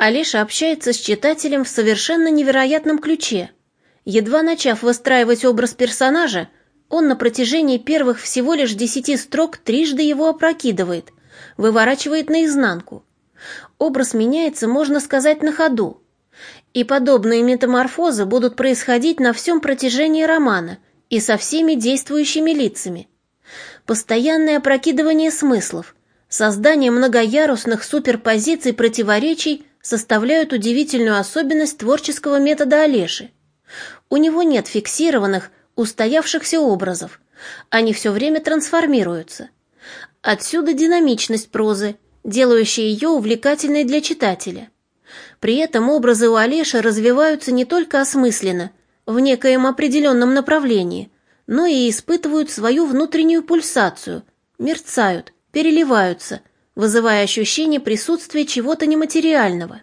Алиша общается с читателем в совершенно невероятном ключе. Едва начав выстраивать образ персонажа, он на протяжении первых всего лишь десяти строк трижды его опрокидывает, выворачивает наизнанку. Образ меняется, можно сказать, на ходу. И подобные метаморфозы будут происходить на всем протяжении романа и со всеми действующими лицами. Постоянное опрокидывание смыслов, создание многоярусных суперпозиций противоречий составляют удивительную особенность творческого метода Олеши. У него нет фиксированных, устоявшихся образов, они все время трансформируются. Отсюда динамичность прозы, делающая ее увлекательной для читателя. При этом образы у Олеши развиваются не только осмысленно, в некоем определенном направлении, но и испытывают свою внутреннюю пульсацию, мерцают, переливаются, вызывая ощущение присутствия чего-то нематериального.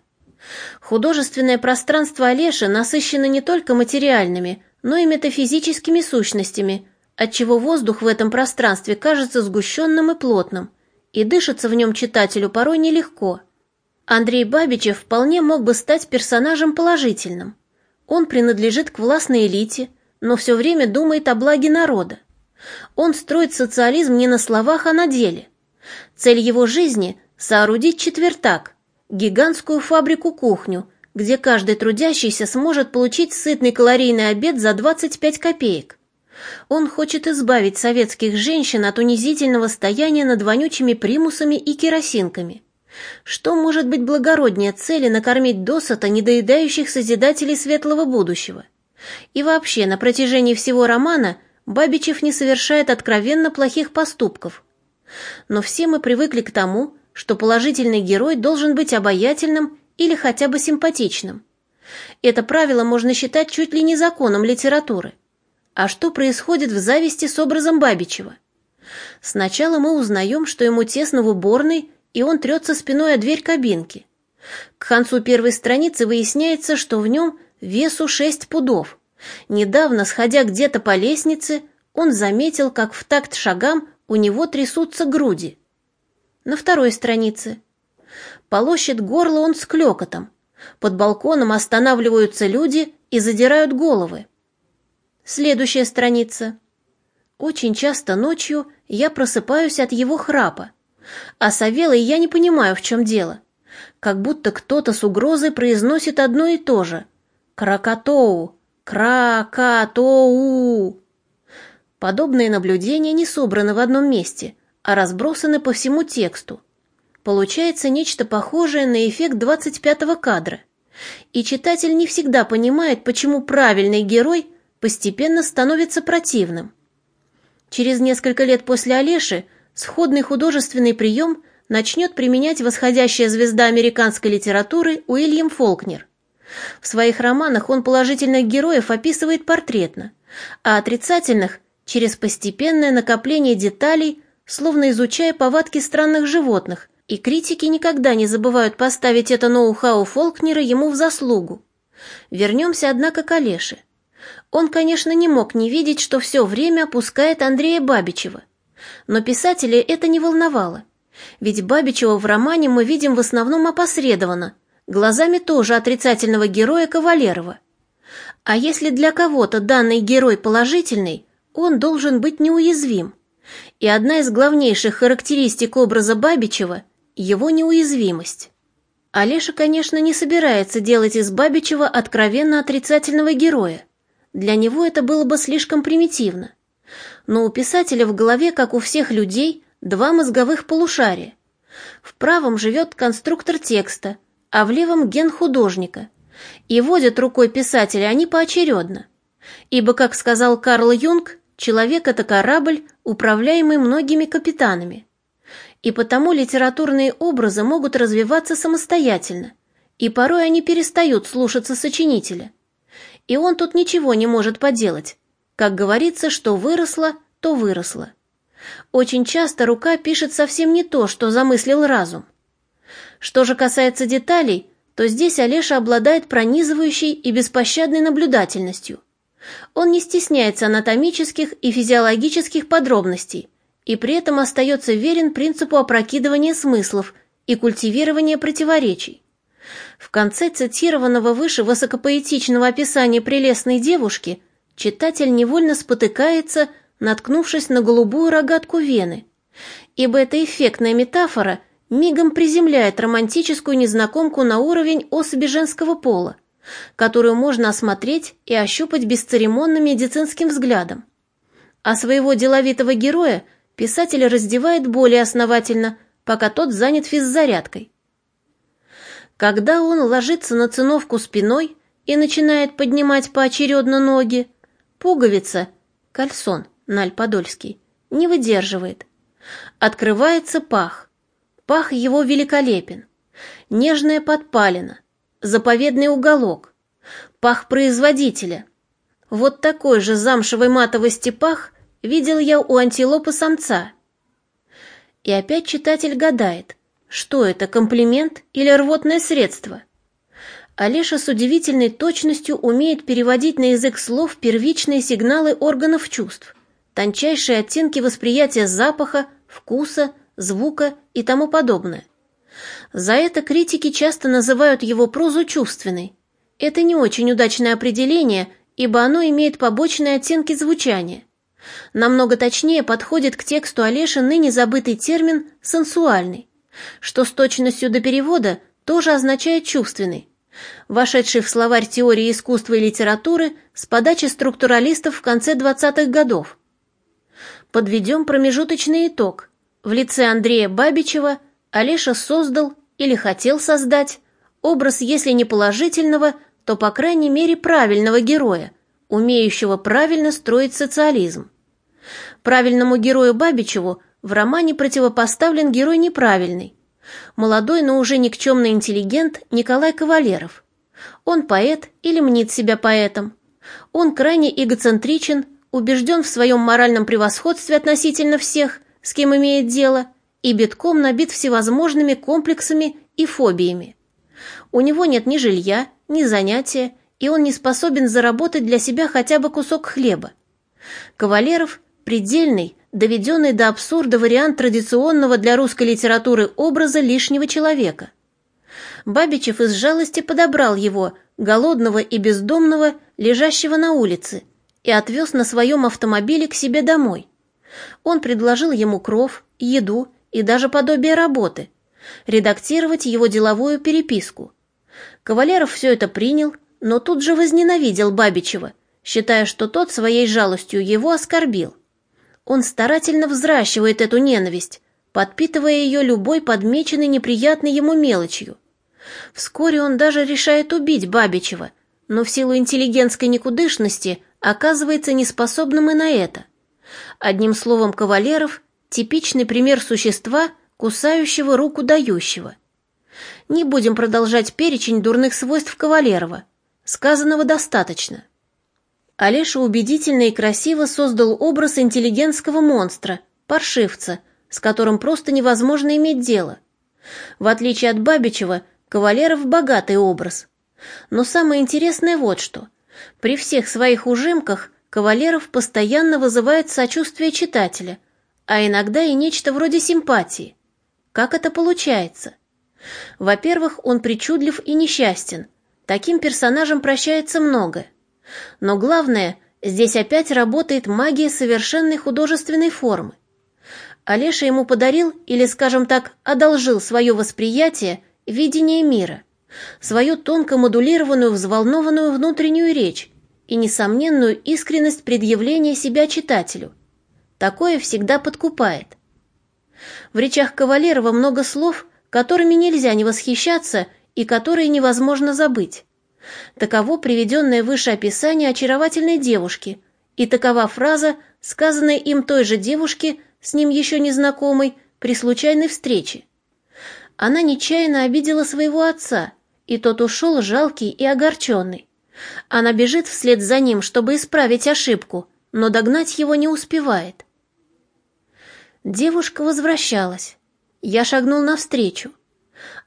Художественное пространство Олеши насыщено не только материальными, но и метафизическими сущностями, отчего воздух в этом пространстве кажется сгущенным и плотным, и дышится в нем читателю порой нелегко. Андрей Бабичев вполне мог бы стать персонажем положительным. Он принадлежит к властной элите, но все время думает о благе народа. Он строит социализм не на словах, а на деле – Цель его жизни – соорудить четвертак, гигантскую фабрику-кухню, где каждый трудящийся сможет получить сытный калорийный обед за 25 копеек. Он хочет избавить советских женщин от унизительного стояния над вонючими примусами и керосинками. Что может быть благороднее цели накормить досыта недоедающих созидателей светлого будущего? И вообще, на протяжении всего романа Бабичев не совершает откровенно плохих поступков – но все мы привыкли к тому, что положительный герой должен быть обаятельным или хотя бы симпатичным. Это правило можно считать чуть ли не законом литературы. А что происходит в зависти с образом Бабичева? Сначала мы узнаем, что ему тесно в уборной, и он трется спиной о дверь кабинки. К концу первой страницы выясняется, что в нем весу шесть пудов. Недавно, сходя где-то по лестнице, он заметил, как в такт шагам у него трясутся груди. На второй странице. Полощет горло он с клёкотом. Под балконом останавливаются люди и задирают головы. Следующая страница. Очень часто ночью я просыпаюсь от его храпа. А Савелой я не понимаю, в чем дело. Как будто кто-то с угрозой произносит одно и то же. «Кракатоу! Кракатоу!» Подобные наблюдения не собраны в одном месте, а разбросаны по всему тексту. Получается нечто похожее на эффект 25-го кадра. И читатель не всегда понимает, почему правильный герой постепенно становится противным. Через несколько лет после Олеши сходный художественный прием начнет применять восходящая звезда американской литературы Уильям Фолкнер. В своих романах он положительных героев описывает портретно, а отрицательных через постепенное накопление деталей, словно изучая повадки странных животных, и критики никогда не забывают поставить это ноу-хау Фолкнера ему в заслугу. Вернемся, однако, к Олеше. Он, конечно, не мог не видеть, что все время опускает Андрея Бабичева. Но писателя это не волновало. Ведь Бабичева в романе мы видим в основном опосредованно, глазами тоже отрицательного героя Кавалерова. А если для кого-то данный герой положительный, он должен быть неуязвим. И одна из главнейших характеристик образа Бабичева – его неуязвимость. Олеша, конечно, не собирается делать из Бабичева откровенно отрицательного героя. Для него это было бы слишком примитивно. Но у писателя в голове, как у всех людей, два мозговых полушария. В правом живет конструктор текста, а в левом – ген художника. И водят рукой писателя они поочередно. Ибо, как сказал Карл Юнг, Человек — это корабль, управляемый многими капитанами. И потому литературные образы могут развиваться самостоятельно, и порой они перестают слушаться сочинителя. И он тут ничего не может поделать. Как говорится, что выросло, то выросло. Очень часто рука пишет совсем не то, что замыслил разум. Что же касается деталей, то здесь Олеша обладает пронизывающей и беспощадной наблюдательностью. Он не стесняется анатомических и физиологических подробностей и при этом остается верен принципу опрокидывания смыслов и культивирования противоречий. В конце цитированного выше высокопоэтичного описания прелестной девушки читатель невольно спотыкается, наткнувшись на голубую рогатку Вены, ибо эта эффектная метафора мигом приземляет романтическую незнакомку на уровень особи женского пола, которую можно осмотреть и ощупать бесцеремонным медицинским взглядом. А своего деловитого героя писатель раздевает более основательно, пока тот занят физзарядкой. Когда он ложится на циновку спиной и начинает поднимать поочередно ноги, пуговица, кальсон, Наль Подольский, не выдерживает. Открывается пах. Пах его великолепен. Нежная подпалина, заповедный уголок, пах производителя. Вот такой же замшевой матовости пах видел я у антилопы самца. И опять читатель гадает, что это, комплимент или рвотное средство? Олеша с удивительной точностью умеет переводить на язык слов первичные сигналы органов чувств, тончайшие оттенки восприятия запаха, вкуса, звука и тому подобное. За это критики часто называют его прозу чувственной. Это не очень удачное определение, ибо оно имеет побочные оттенки звучания. Намного точнее подходит к тексту Олеши ныне забытый термин «сенсуальный», что с точностью до перевода тоже означает «чувственный», вошедший в словарь теории искусства и литературы с подачи структуралистов в конце 20-х годов. Подведем промежуточный итог. В лице Андрея Бабичева Олеша создал или хотел создать образ, если не положительного, то, по крайней мере, правильного героя, умеющего правильно строить социализм. Правильному герою Бабичеву в романе противопоставлен герой неправильный. Молодой, но уже никчемный интеллигент Николай Кавалеров. Он поэт или мнит себя поэтом. Он крайне эгоцентричен, убежден в своем моральном превосходстве относительно всех, с кем имеет дело, и битком набит всевозможными комплексами и фобиями. У него нет ни жилья, ни занятия, и он не способен заработать для себя хотя бы кусок хлеба. Кавалеров – предельный, доведенный до абсурда вариант традиционного для русской литературы образа лишнего человека. Бабичев из жалости подобрал его, голодного и бездомного, лежащего на улице, и отвез на своем автомобиле к себе домой. Он предложил ему кров, еду и даже подобие работы, редактировать его деловую переписку. Кавалеров все это принял, но тут же возненавидел Бабичева, считая, что тот своей жалостью его оскорбил. Он старательно взращивает эту ненависть, подпитывая ее любой подмеченной неприятной ему мелочью. Вскоре он даже решает убить Бабичева, но в силу интеллигентской никудышности оказывается неспособным и на это. Одним словом, Кавалеров – типичный пример существа, кусающего руку дающего. Не будем продолжать перечень дурных свойств Кавалерова. Сказанного достаточно. Олеша убедительно и красиво создал образ интеллигентского монстра, паршивца, с которым просто невозможно иметь дело. В отличие от Бабичева, Кавалеров богатый образ. Но самое интересное вот что. При всех своих ужимках Кавалеров постоянно вызывает сочувствие читателя, а иногда и нечто вроде симпатии. Как это получается? Во-первых, он причудлив и несчастен. Таким персонажам прощается многое. Но главное, здесь опять работает магия совершенной художественной формы. Олеша ему подарил, или, скажем так, одолжил свое восприятие, видение мира, свою тонко модулированную взволнованную внутреннюю речь и несомненную искренность предъявления себя читателю. Такое всегда подкупает. В речах Кавалерова много слов, которыми нельзя не восхищаться и которые невозможно забыть. Таково приведенное выше описание очаровательной девушки, и такова фраза, сказанная им той же девушке, с ним еще незнакомой, при случайной встрече. Она нечаянно обидела своего отца, и тот ушел жалкий и огорченный. Она бежит вслед за ним, чтобы исправить ошибку, но догнать его не успевает. Девушка возвращалась. Я шагнул навстречу.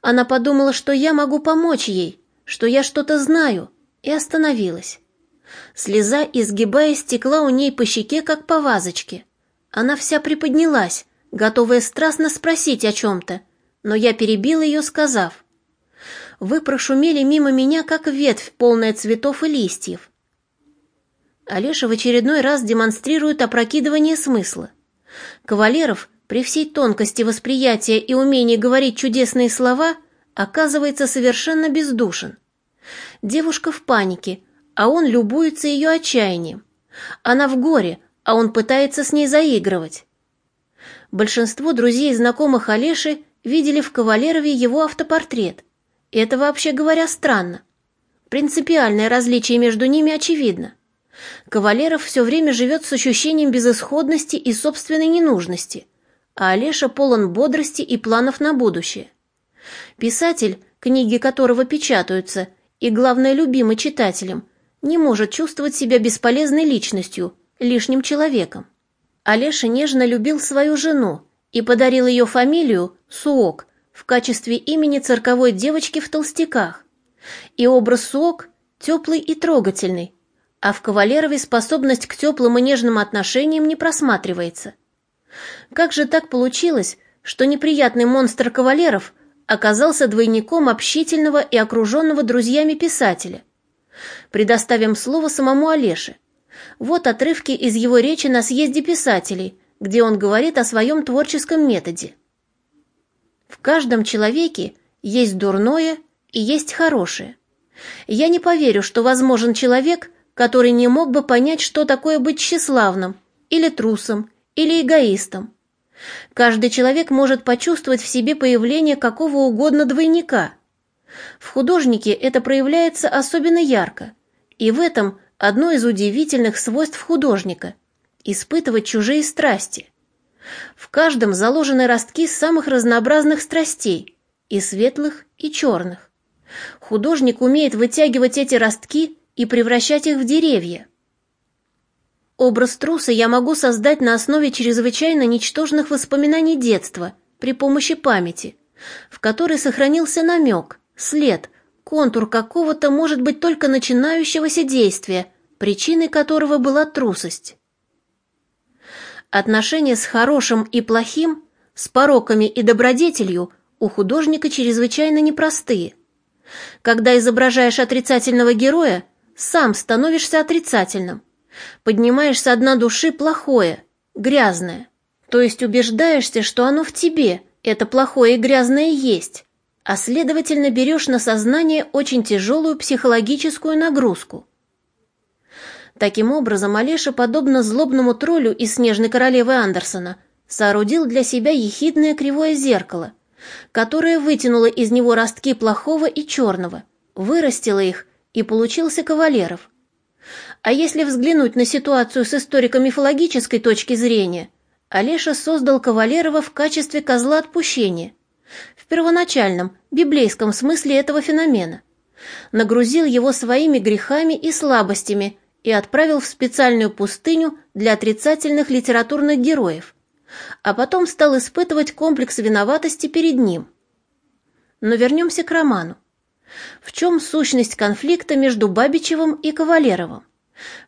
Она подумала, что я могу помочь ей, что я что-то знаю, и остановилась. Слеза, изгибаясь, текла у ней по щеке, как по вазочке. Она вся приподнялась, готовая страстно спросить о чем-то, но я перебил ее, сказав, вы прошумели мимо меня, как ветвь, полная цветов и листьев. Олеша в очередной раз демонстрирует опрокидывание смысла. Кавалеров при всей тонкости восприятия и умении говорить чудесные слова оказывается совершенно бездушен. Девушка в панике, а он любуется ее отчаянием. Она в горе, а он пытается с ней заигрывать. Большинство друзей и знакомых Олеши видели в Кавалерове его автопортрет. Это, вообще говоря, странно. Принципиальное различие между ними очевидно. Кавалеров все время живет с ощущением безысходности и собственной ненужности, а Олеша полон бодрости и планов на будущее. Писатель, книги которого печатаются, и, главное, любимый читателем, не может чувствовать себя бесполезной личностью, лишним человеком. Олеша нежно любил свою жену и подарил ее фамилию Суок в качестве имени цирковой девочки в толстяках. И образ Суок теплый и трогательный, а в Кавалерове способность к теплым и нежным отношениям не просматривается. Как же так получилось, что неприятный монстр Кавалеров оказался двойником общительного и окруженного друзьями писателя? Предоставим слово самому Олеше. Вот отрывки из его речи на съезде писателей, где он говорит о своем творческом методе. В каждом человеке есть дурное и есть хорошее. Я не поверю, что возможен человек, который не мог бы понять, что такое быть тщеславным, или трусом, или эгоистом. Каждый человек может почувствовать в себе появление какого угодно двойника. В художнике это проявляется особенно ярко, и в этом одно из удивительных свойств художника – испытывать чужие страсти. В каждом заложены ростки самых разнообразных страстей, и светлых, и черных. Художник умеет вытягивать эти ростки и превращать их в деревья. Образ труса я могу создать на основе чрезвычайно ничтожных воспоминаний детства при помощи памяти, в которой сохранился намек, след, контур какого-то, может быть, только начинающегося действия, причиной которого была трусость. Отношения с хорошим и плохим, с пороками и добродетелью у художника чрезвычайно непростые. Когда изображаешь отрицательного героя, сам становишься отрицательным. Поднимаешь со дна души плохое, грязное. То есть убеждаешься, что оно в тебе, это плохое и грязное есть, а следовательно берешь на сознание очень тяжелую психологическую нагрузку. Таким образом, Олеша, подобно злобному троллю из «Снежной королевы» Андерсона, соорудил для себя ехидное кривое зеркало, которое вытянуло из него ростки плохого и черного, вырастило их и получился Кавалеров. А если взглянуть на ситуацию с историко-мифологической точки зрения, Олеша создал Кавалерова в качестве козла отпущения, в первоначальном, библейском смысле этого феномена, нагрузил его своими грехами и слабостями и отправил в специальную пустыню для отрицательных литературных героев, а потом стал испытывать комплекс виноватости перед ним. Но вернемся к роману. В чем сущность конфликта между Бабичевым и Кавалеровым?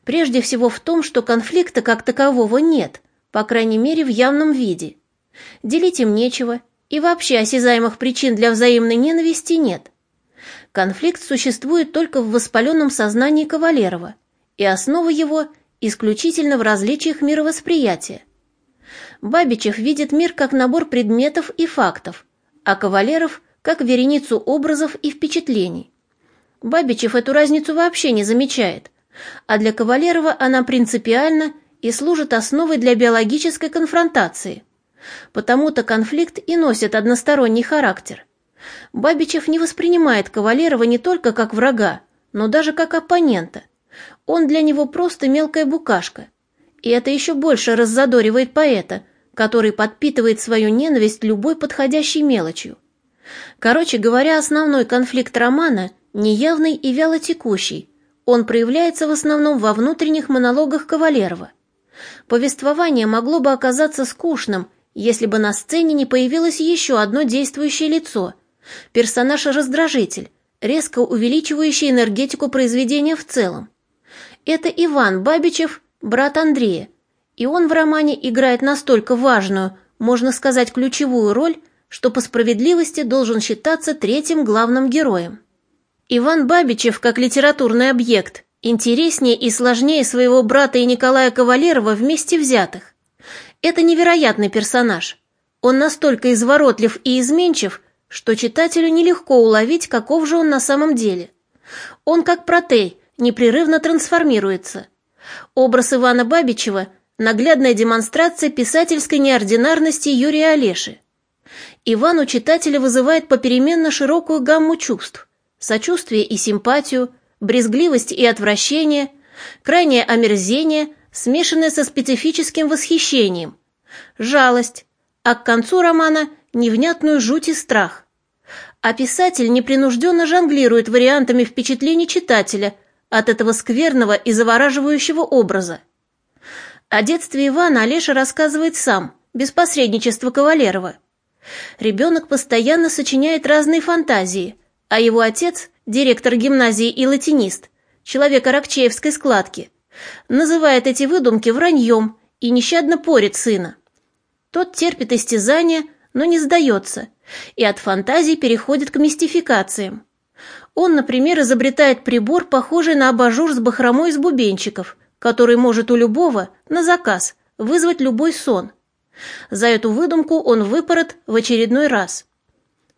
Прежде всего в том, что конфликта как такового нет, по крайней мере в явном виде. Делить им нечего, и вообще осязаемых причин для взаимной ненависти нет. Конфликт существует только в воспаленном сознании Кавалерова, и основа его исключительно в различиях мировосприятия. Бабичев видит мир как набор предметов и фактов, а Кавалеров – как вереницу образов и впечатлений. Бабичев эту разницу вообще не замечает, а для Кавалерова она принципиальна и служит основой для биологической конфронтации. Потому-то конфликт и носит односторонний характер. Бабичев не воспринимает Кавалерова не только как врага, но даже как оппонента. Он для него просто мелкая букашка. И это еще больше раззадоривает поэта, который подпитывает свою ненависть любой подходящей мелочью. Короче говоря, основной конфликт романа неявный и вялотекущий. Он проявляется в основном во внутренних монологах Кавалерова. Повествование могло бы оказаться скучным, если бы на сцене не появилось еще одно действующее лицо – персонаж-раздражитель, резко увеличивающий энергетику произведения в целом. Это Иван Бабичев, брат Андрея, и он в романе играет настолько важную, можно сказать, ключевую роль – что по справедливости должен считаться третьим главным героем. Иван Бабичев, как литературный объект, интереснее и сложнее своего брата и Николая Кавалерова вместе взятых. Это невероятный персонаж. Он настолько изворотлив и изменчив, что читателю нелегко уловить, каков же он на самом деле. Он, как протей, непрерывно трансформируется. Образ Ивана Бабичева – наглядная демонстрация писательской неординарности Юрия Олеши. Иван у читателя вызывает попеременно широкую гамму чувств – сочувствие и симпатию, брезгливость и отвращение, крайнее омерзение, смешанное со специфическим восхищением, жалость, а к концу романа – невнятную жуть и страх. А писатель непринужденно жонглирует вариантами впечатлений читателя от этого скверного и завораживающего образа. О детстве Ивана Олеша рассказывает сам, без посредничества Кавалерова. Ребенок постоянно сочиняет разные фантазии, а его отец, директор гимназии и латинист, человек аракчеевской складки, называет эти выдумки враньем и нещадно порит сына. Тот терпит истязания, но не сдается, и от фантазий переходит к мистификациям. Он, например, изобретает прибор, похожий на абажур с бахромой из бубенчиков, который может у любого, на заказ, вызвать любой сон – за эту выдумку он выпорот в очередной раз.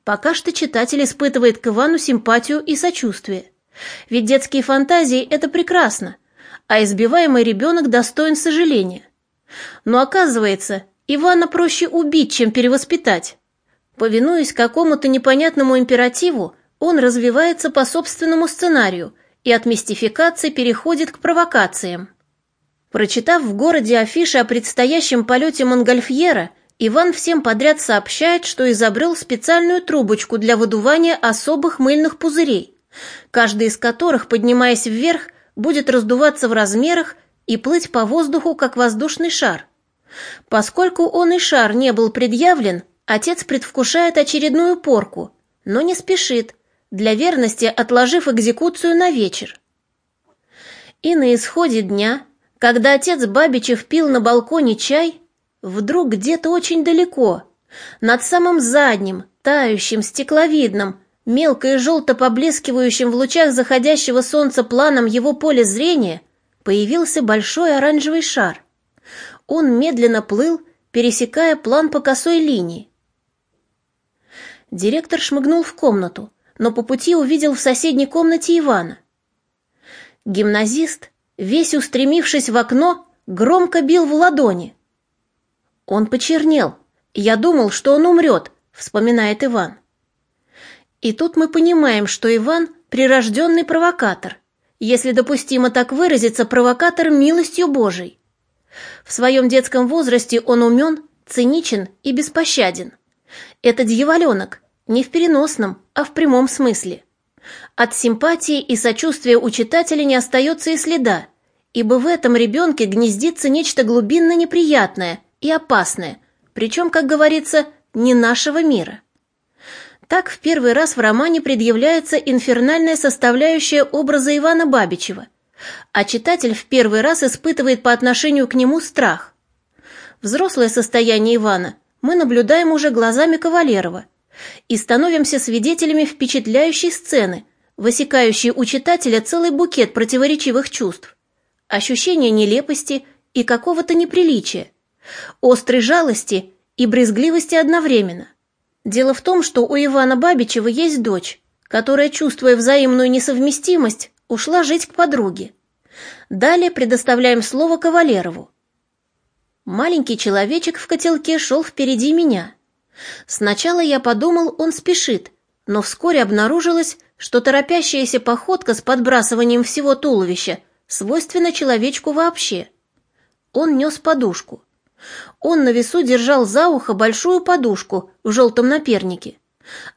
Пока что читатель испытывает к Ивану симпатию и сочувствие. Ведь детские фантазии – это прекрасно, а избиваемый ребенок достоин сожаления. Но оказывается, Ивана проще убить, чем перевоспитать. Повинуясь какому-то непонятному императиву, он развивается по собственному сценарию и от мистификации переходит к провокациям. Прочитав в городе афиши о предстоящем полете Монгольфьера, Иван всем подряд сообщает, что изобрел специальную трубочку для выдувания особых мыльных пузырей, каждый из которых, поднимаясь вверх, будет раздуваться в размерах и плыть по воздуху, как воздушный шар. Поскольку он и шар не был предъявлен, отец предвкушает очередную порку, но не спешит, для верности отложив экзекуцию на вечер. И на исходе дня когда отец Бабичев пил на балконе чай, вдруг где-то очень далеко, над самым задним, тающим, стекловидным, мелко и желто поблескивающим в лучах заходящего солнца планом его поля зрения, появился большой оранжевый шар. Он медленно плыл, пересекая план по косой линии. Директор шмыгнул в комнату, но по пути увидел в соседней комнате Ивана. Гимназист, весь устремившись в окно, громко бил в ладони. Он почернел. Я думал, что он умрет, вспоминает Иван. И тут мы понимаем, что Иван – прирожденный провокатор, если допустимо так выразиться, провокатор милостью Божией. В своем детском возрасте он умен, циничен и беспощаден. Это дьяволенок, не в переносном, а в прямом смысле. От симпатии и сочувствия у читателя не остается и следа, ибо в этом ребенке гнездится нечто глубинно неприятное и опасное, причем, как говорится, не нашего мира. Так в первый раз в романе предъявляется инфернальная составляющая образа Ивана Бабичева, а читатель в первый раз испытывает по отношению к нему страх. Взрослое состояние Ивана мы наблюдаем уже глазами Кавалерова – и становимся свидетелями впечатляющей сцены, высекающей у читателя целый букет противоречивых чувств. Ощущение нелепости и какого-то неприличия, острой жалости и брезгливости одновременно. Дело в том, что у Ивана Бабичева есть дочь, которая, чувствуя взаимную несовместимость, ушла жить к подруге. Далее предоставляем слово Кавалерову. Маленький человечек в котелке шел впереди меня – Сначала я подумал, он спешит, но вскоре обнаружилось, что торопящаяся походка с подбрасыванием всего туловища свойственна человечку вообще. Он нес подушку. Он на весу держал за ухо большую подушку в желтом напернике.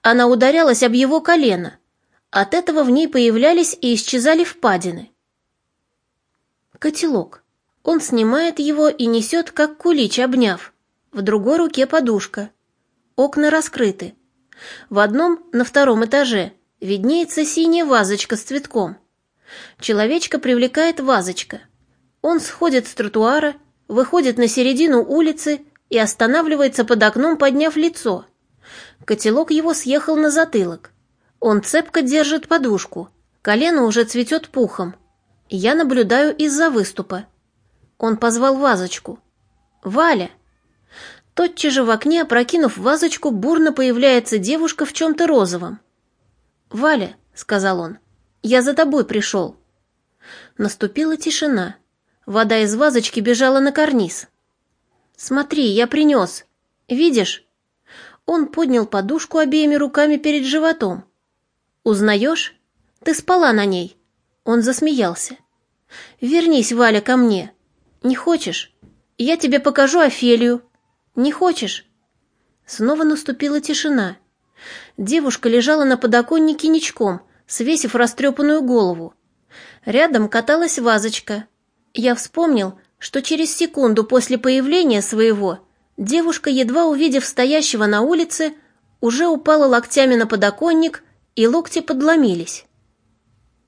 Она ударялась об его колено. От этого в ней появлялись и исчезали впадины. Котелок. Он снимает его и несет, как кулич, обняв. В другой руке подушка. Окна раскрыты. В одном, на втором этаже, виднеется синяя вазочка с цветком. Человечка привлекает вазочка. Он сходит с тротуара, выходит на середину улицы и останавливается под окном, подняв лицо. Котелок его съехал на затылок. Он цепко держит подушку, колено уже цветет пухом. Я наблюдаю из-за выступа. Он позвал вазочку. «Валя!» Тотчас же в окне, опрокинув вазочку, бурно появляется девушка в чем-то розовом. «Валя», — сказал он, — «я за тобой пришел». Наступила тишина. Вода из вазочки бежала на карниз. «Смотри, я принес. Видишь?» Он поднял подушку обеими руками перед животом. «Узнаешь? Ты спала на ней». Он засмеялся. «Вернись, Валя, ко мне. Не хочешь? Я тебе покажу Офелию. Не хочешь?» Снова наступила тишина. Девушка лежала на подоконнике ничком, свесив растрепанную голову. Рядом каталась вазочка. Я вспомнил, что через секунду после появления своего девушка, едва увидев стоящего на улице, уже упала локтями на подоконник, и локти подломились.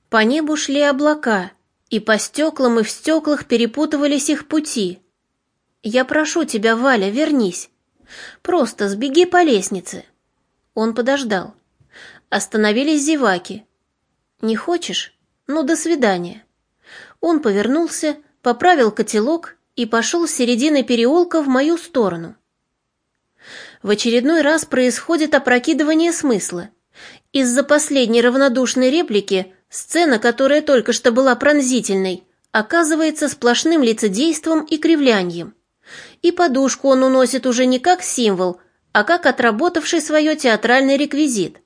По небу шли облака, и по стеклам и в стеклах перепутывались их пути. «Я прошу тебя, Валя, вернись. Просто сбеги по лестнице». Он подождал. Остановились зеваки. «Не хочешь? Ну, до свидания». Он повернулся, поправил котелок и пошел с середины переулка в мою сторону. В очередной раз происходит опрокидывание смысла. Из-за последней равнодушной реплики сцена, которая только что была пронзительной, оказывается сплошным лицедейством и кривлянием. И подушку он уносит уже не как символ, а как отработавший свое театральный реквизит.